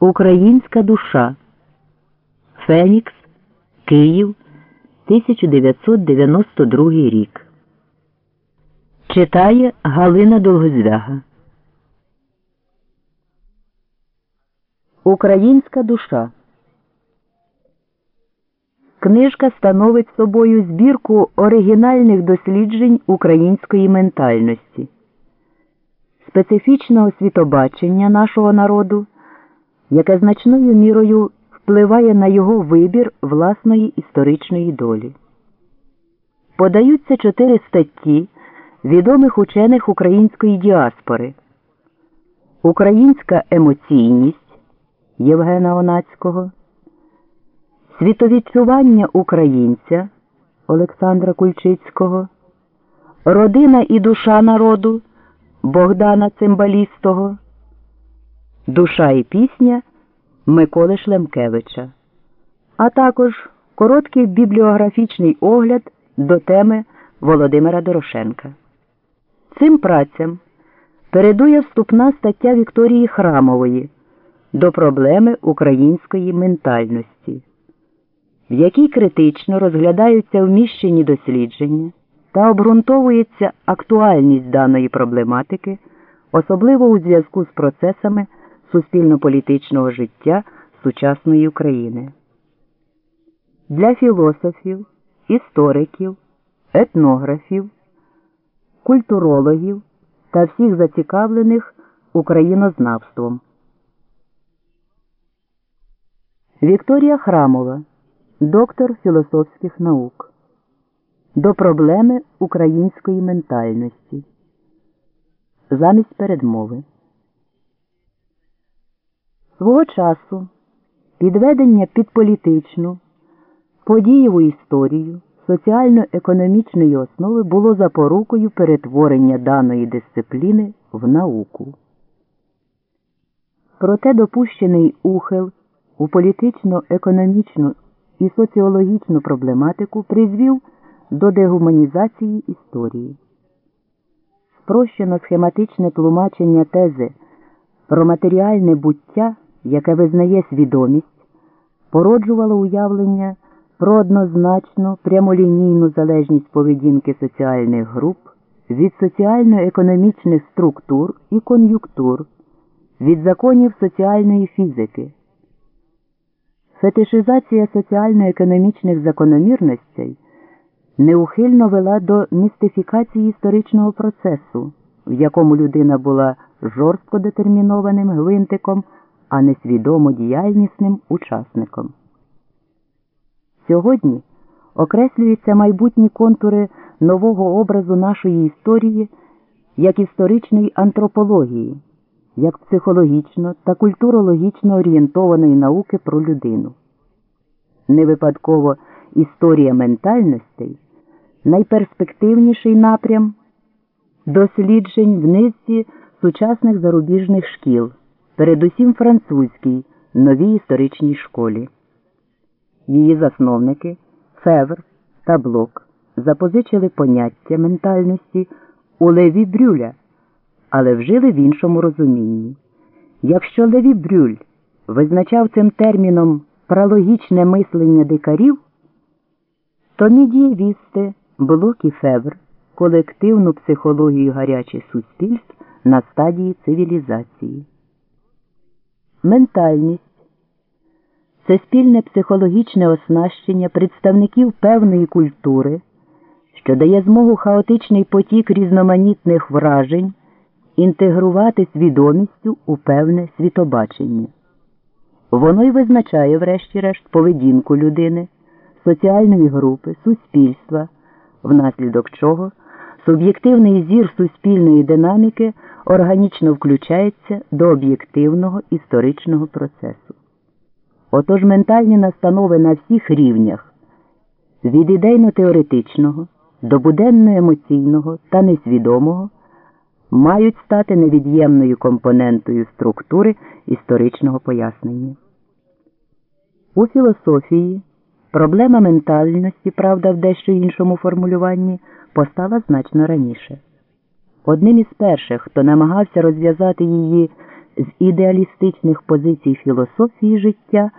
Українська душа. Фенікс. Київ. 1992 рік. Читає Галина Долгозвяга. Українська душа. Книжка становить собою збірку оригінальних досліджень української ментальності, специфічного світобачення нашого народу, яке значною мірою впливає на його вибір власної історичної долі. Подаються чотири статті відомих учених української діаспори, Українська емоційність Євгена Онацького. Світовідчування українця Олександра Кульчицького, Родина і душа народу Богдана Цимбалістого, Душа і пісня Миколи Шлемкевича, а також короткий бібліографічний огляд до теми Володимира Дорошенка. Цим працям передує вступна стаття Вікторії Храмової до проблеми української ментальності в якій критично розглядаються вміщені дослідження та обґрунтовується актуальність даної проблематики, особливо у зв'язку з процесами суспільно-політичного життя сучасної України. Для філософів, істориків, етнографів, культурологів та всіх зацікавлених українознавством. Вікторія Храмова доктор філософських наук до проблеми української ментальності. Замість передмови. Свого часу підведення під політичну, подієву історію соціально-економічної основи було запорукою перетворення даної дисципліни в науку. Проте допущений ухил у політично-економічну і соціологічну проблематику призвів до дегуманізації історії. Спрощено схематичне тлумачення тези про матеріальне буття, яке визнає свідомість, породжувало уявлення про однозначну прямолінійну залежність поведінки соціальних груп від соціально-економічних структур і кон'юнктур, від законів соціальної фізики. Фетишизація соціально-економічних закономірностей неухильно вела до містифікації історичного процесу, в якому людина була жорстко детермінованим гвинтиком, а не свідомо діяльнісним учасником. Сьогодні окреслюються майбутні контури нового образу нашої історії як історичної антропології як психологічно та культурологічно орієнтованої науки про людину. Не випадково історія ментальностей найперспективніший напрям досліджень в низці сучасних зарубіжних шкіл, передусім французькій новій історичній школі. Її засновники Февр та Блок запозичили поняття ментальності у Леві Брюля але вжили в іншому розумінні. Якщо Леві Брюль визначав цим терміном пралогічне мислення дикарів, то медієвісти, Блок і Февр колективну психологію гарячих суспільств на стадії цивілізації. Ментальність це спільне психологічне оснащення представників певної культури, що дає змогу хаотичний потік різноманітних вражень інтегрувати свідомістю у певне світобачення. Воно й визначає, врешті-решт, поведінку людини, соціальної групи, суспільства, внаслідок чого суб'єктивний зір суспільної динаміки органічно включається до об'єктивного історичного процесу. Отож ментальні настанови на всіх рівнях від ідейно-теоретичного до буденно-емоційного та несвідомого мають стати невід'ємною компонентою структури історичного пояснення. У філософії проблема ментальності, правда, в дещо іншому формулюванні, постала значно раніше. Одним із перших, хто намагався розв'язати її з ідеалістичних позицій філософії життя